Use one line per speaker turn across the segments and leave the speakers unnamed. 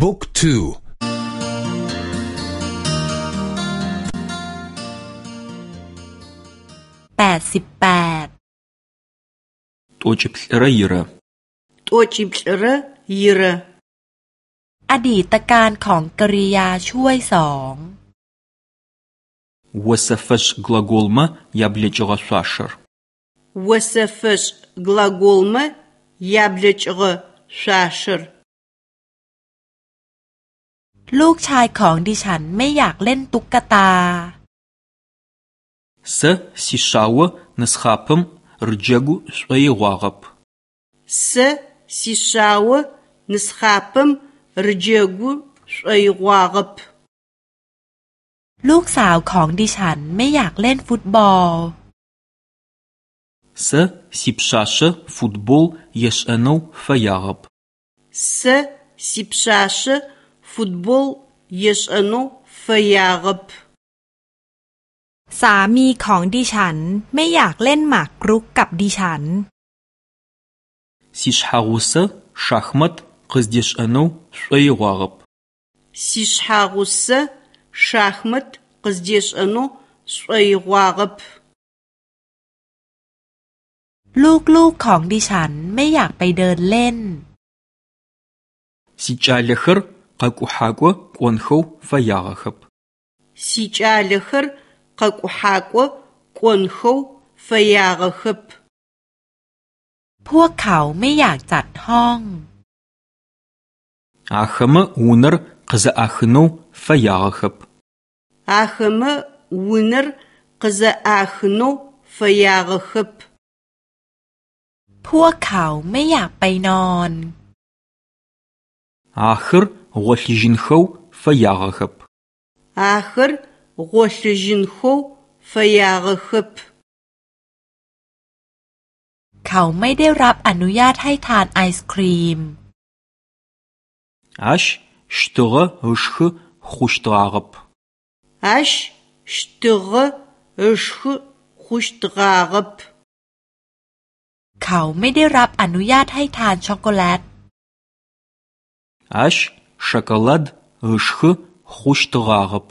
บุ๊กทูแปดสิบแปด
ตัวจิบระยีระ
ตัวจิบระยีระอดีตการของกริยาช่วยสอง
Уэсэфэшъ глаголмэ яблэкӏыгъэ-шъуашэр.
Уэсэфэшъ глаголмэ я б л э к ӏ ы г ъ э ш ลูกชายของดิฉันไม่อยากเล่นตุ๊กตา
เซซิชาวนัสคาพมรจกุสไอวากับ
เซซิชาวนัสคาพมรจกุสไอวากับลูกสาวของดิฉันไม่อยากเล่นฟุตบอล
เซซิปชาเชฟุตบอลเยชเอโนฟยากับ
เซซิปชาเช футбол ешӏэну фэягъэп. สามีของดิฉันไม่อยากเล่นหมากรุกกับดิฉัน
Сишъхьагъусэ шахмат къыздешӏэнэу шӏоигъуагъэп.
Сишъхьагъусэ шахмат къыздешӏэнэу шӏоигъуагъэп. ลูกๆของดิฉันไม่อยากไปเดินเล่น
Сикӏалэхэр къэкӏухьакӏо кӏонхэу фэягъэхэп.
Сикӏалэхэр къэкӏухьакӏо кӏонхэу ф э я г ъ х э พวกเขาไม่อยากจัดห้อง
อาคมอุนร์คืะอาคโนฟยาคบ
อาคมอุนร์คืะอาคโนฟยาคบพวกเขาไม่อยากไปนอน
อาคร์ гъолъыжьынхэу фэягъэхэп.
Ахэр гъолъыжьынхэу фэягъэхэп. เขาไม่ได้รับอนุญาตให้ทานไอศครีม
Ащ щтыгъэ ышхы хъущтыгъагъэп.
Ащ щтыгъэ ышхы хъущтыгъагъэп. เขาไม่ได้รับอนุญาตให้ทานช็อกโกแลต
Ащ шоколад ышхы х у ш т ы г а г ы п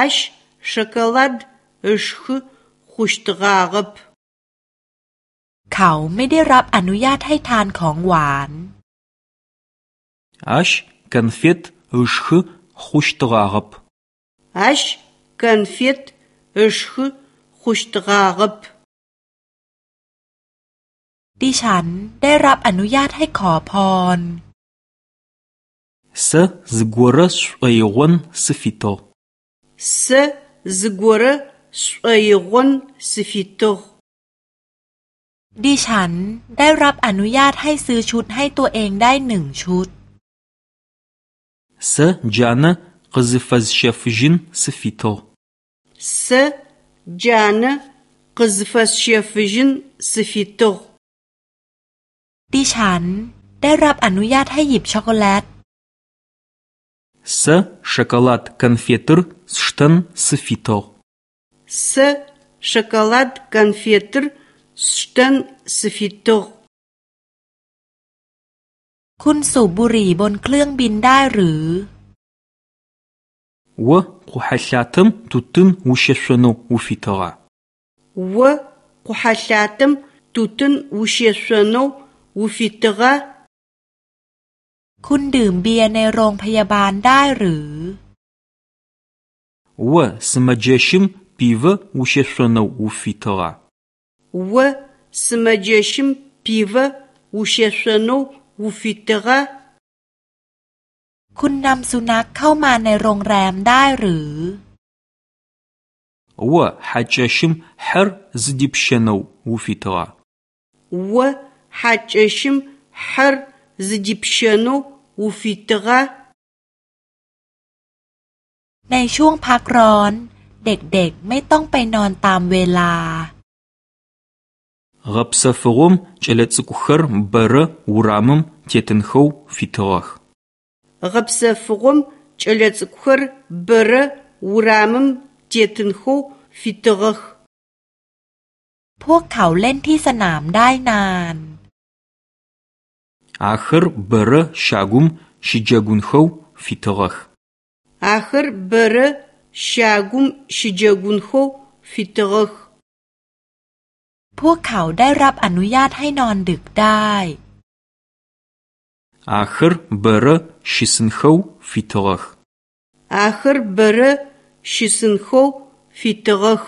а ш шоколад ышхы х у ш т ы г а г ы п เขาไม่ได้รับอนุญาตให้ทานของหวาน
а ш конфет ышхы х у ш т ы г а г ы п
а ш конфет ышхы х у ш т ы г а г ы п ดิฉันได้รับอนุญาตให้ขอพร
Сэ зыгорэ с ш ӏ ว и г ъ о н сыфитыгъ.
Сэ зыгорэ с ш ӏ ดิฉันได้รับอนุญาตให้ซื้อชุดให้ตัวเองได้หนึ่งชุด
เซจานะกซฟัชฟจินสฟิต
เซจานะกซฟัชฟจินสฟิโตดิฉันได้รับอนุญาตให้หยิบช็อกโกแลต
С шоколад конфетр с штан с фито.
С шоколад конфетр с штан с фито. Кун су бури бон клюнг бин дай ру?
В кухасатам тутун ушешену у фито.
В кухасатам คุณดื่มเบียร์ในโรงพยาบาลได้หรือ
วะ สมจชิมพีวะอุเชสนอุฟิตระ
วสมจชิมปีวะอุเชสนอูฟิตระคุณนำสุนัขเข้ามาในโรงแรมได้หรือ
วะฮัจชิมฮาร์ซดิบชนอูฟิตระ
วะฮัจชิมฮัร зыдипщэну уфитыгъа? ในช่วงพักร้อน เด็กๆ ไม่ต้องไปนอนตามเวลา
Гъэпсэфыгъом кӏэлэцӏыкӏухэр бэрэ урамым тетынхэу фитыгъэх.
Гъэпсэфыгъом кӏэлэцӏыкӏухэр бэрэ урамым тетынхэу фитыгъэх. พวกเขาเล่นที่สนามได้นาน
Ахыр бэрэ щагум щыджэгунхэу фитыгъэх.
Ахыр бэрэ щагум щыджэгунхэу фитыгъэх. дай.
Ахыр бэрэ щысынхэу фитыгъэх.
Ахыр бэрэ щысынхэу фитыгъэх.